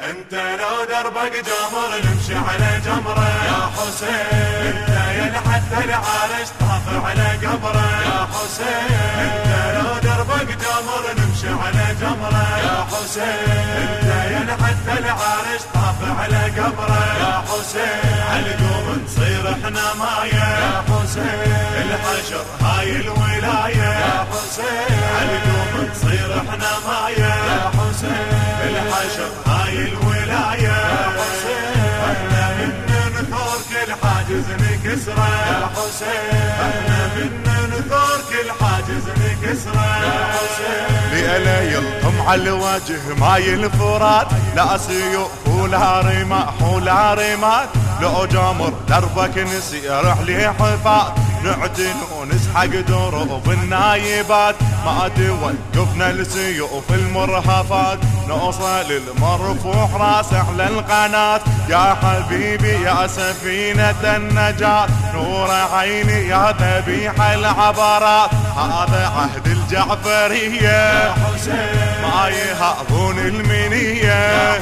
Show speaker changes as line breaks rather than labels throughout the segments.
انت لو دربك جمر نمشي على جمره. يا حسين انت يا حتى العرش طاف على قبره. يا حسين انت لو دربك جمر نمشي على جمره. يا حسين انت يا حتى العرش طاف على قبره. يا حسين على قوم نصير إحنا مايه يا حسين الحشر هاي الولاية. يا حسين على قوم نصير إحنا مايه يا حسين الحشر هاي الولاية إحنا من نثور كل حاجز نكسره يا حسين. إحنا من نثور كل حاجز نكسره يا حسين.
لألا يلطم على الوجه ماي الفرات. لا سيوف ولا رماح ولا رماة لو جامر دربك نسير عليه حفاظ. نعدل ونسحق دروب النايبات. ما توقفنا السيوف المرهفات. نوصل المرفوح راس على القناة. يا حبيبي يا سفينة النجاة. نور عيني يا ذبيح العبرات. هذا عهد الجعفرية.
يا حسين
ما يهابون المنية.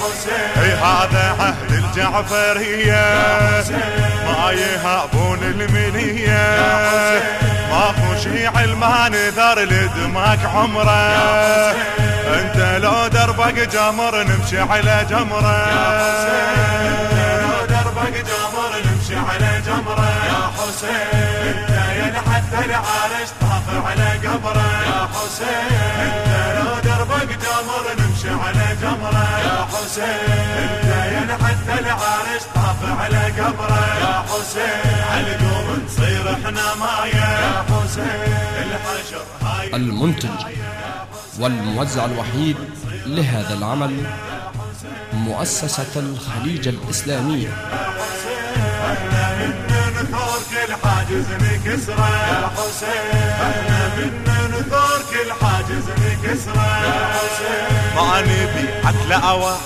أي هذا عهد الجعفرية. ما يهابون المنية. ماكو شي علمان ذر لدماك عمره. أنت لو دربك جمر نمشي على جمره.
لو دربك جمر نمشي على جمره. يا حسين. أنت يا حتى العرش طاف على قبره. يا حسين. أنت لو دربك جمر نمشي على جمره. يا حسين. أنت يا حتى العرش طاف على قبره. يا حسين. على قوم نصير إحنا مايه يا حسين.
المنتج والموزع الوحيد لهذا العمل مؤسسة الخليج الإسلامية.
يا حسين إحنا من نثور كل حاجز يا حسين
ما نبي حق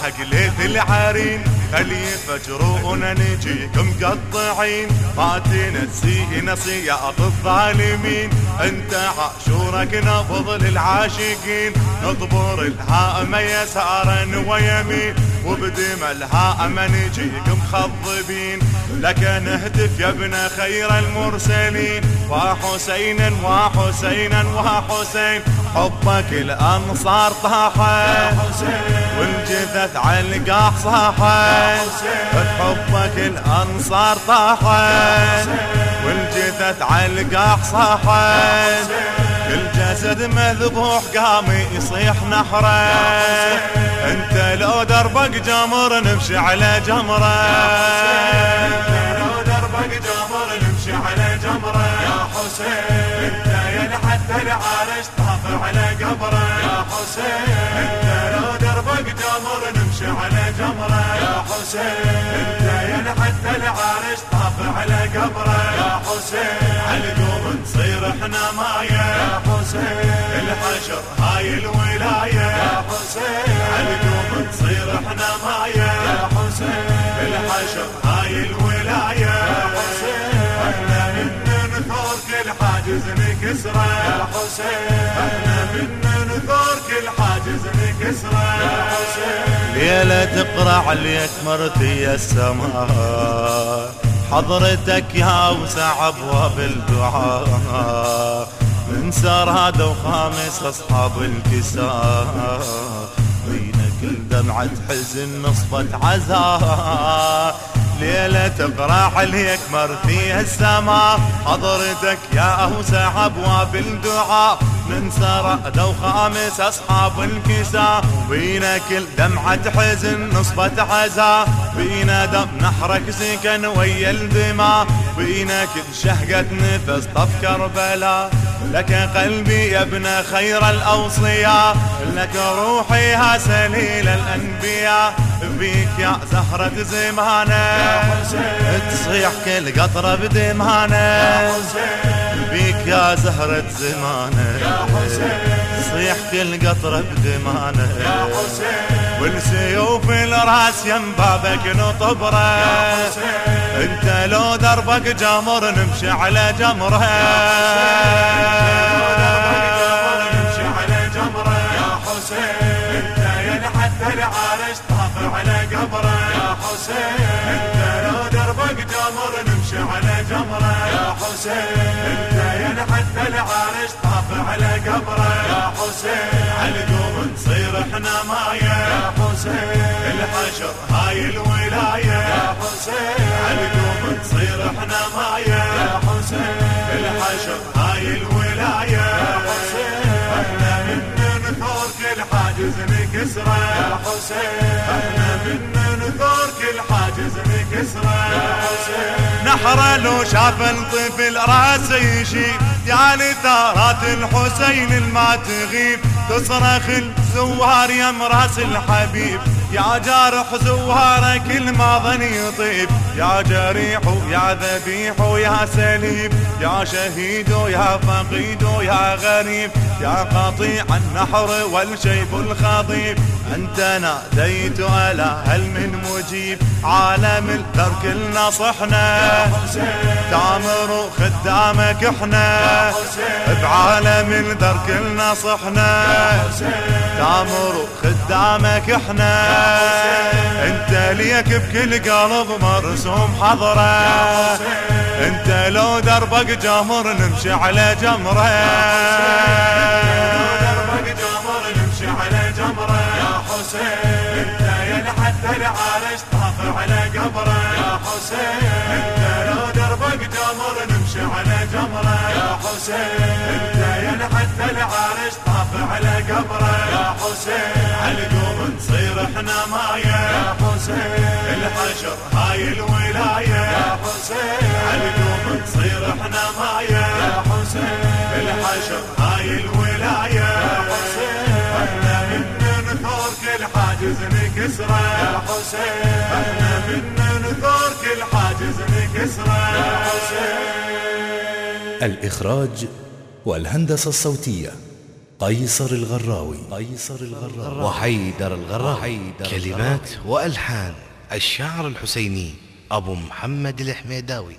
حق ليث العرين خلي يفجرونا نجيكم مقطعين ما تنسي نصيات الظالمين. أنت عاشورك نبض للعاشقين. نطبر الهائمة يسارا ويمين. وبدم الهائمة نجيكم مخضبين لك نهتف يا ابن خير المرسلين. وحسينا وحسينا وحسين. حبك الأنصار طاحت والجثث علقاح صاحت. حبك الأنصار طاحت والجثث علقاح صاحت. الجسد مذبوح قام يصيح نحره. أنت لو دربك جمر نمشي على جمره.
لو دربك جمر نمشي على جمره. يا حسين. حتى العرش طاف على قبره. يا حسين. انت لو دربك جمر نمشي على جمره. يا حسين. انت يا حتى العرش طاف على قبره. يا حسين. على قوم نصير إحنا مايه يا حسين. الحشر هاي الولاية. يا حسين. على قوم نصير إحنا مايه يا حسين. الحشر هاي الولاية. يا حسين. إحنا من نثور كل حاجز نكسره يا حسين إحنا من نثور كل حاجز نكسره يا حسين.
ليلة تقرع عليك مرتي السماء حضرتك يا وسع أبواب الدعاء. من سراد وخامس أصحاب الكساء. بين كل دمعة حزن نصبت عزاء. ليلة تقرع عليك مرثي السماء حضرتك يا أوسع أبواب الدعاء. من سرد وخامس أصحاب الكساء. بينا كل دمعة حزن نصبت عزاء بينا دم نحرك سكن ويا الدماء. بينا كل شهقة نفس طف كربلاء لك قلبي يا ابن خير الأوصياء لك روحي ها سليل الأنبياء. بيك يا زهرة زمانة تصيح كل قطرة بدمانة. بيك يا زهرة زمانة تصيح كل قطرة بدمانة. والسيوف الراس يم بابك نطبره. انت لو دربك جمر نمشي على جمره.
على جمره يا حسين. انت يا حتى العرش طاف
على قبره يا حسين. على قوم نصير إحنا مايه يا حسين. الحشر هاي الولاية يا حسين. على قوم نصير إحنا مايه يا حسين. الحشر هاي الولاية يا حسين. إحنا من نثور كل حاجز نكسره يا حسين. إحنا من نثور كل حاجز نكسره يا حسين.
نحره لو شاف الطفل راسه يشيب يا لثارات الحسين الما تغيب. تصرخ الزوار يا مراس الحبيب. يا جارح ما ظن يطيب. يا جريح يا ذبيح يا سليب. يا شهيد يا فقيد يا غريب. يا قطيع النحر والشيب الخضيب أنت ناديت ألا هل من مجيب عالم الدرك النصحنا تامر خدامك إحنا بعالم الدرك النصحنا تامر خدامك إحنا. أنت ليك بكل قلب مرسوم حضرة. أنت لو دربك جمر نمشي على
جمرة. حسين انت يا حتى العرش طاف على قبره يا حسين انت لو دربك جمر نمشي على جمره يا حسين. انت يا حتى العرش طاف على قبره يا حسين على قوم نصير إحنا مايه يا حسين الحشر هاي الولايه يا حسين على قوم نصير إحنا مايه يا حسين الحشر هاي الولايه حاجز نكسرة. يا حسين. إحنا من نثور كل حاجز نكسرة. يا حسين.
الإخراج والهندسة الصوتية قيصر الغراوي. قيصر الغراوي.
وحيدر الغراوي. كلمات وألحان الشاعر الحسيني أبو محمد الحميداوي.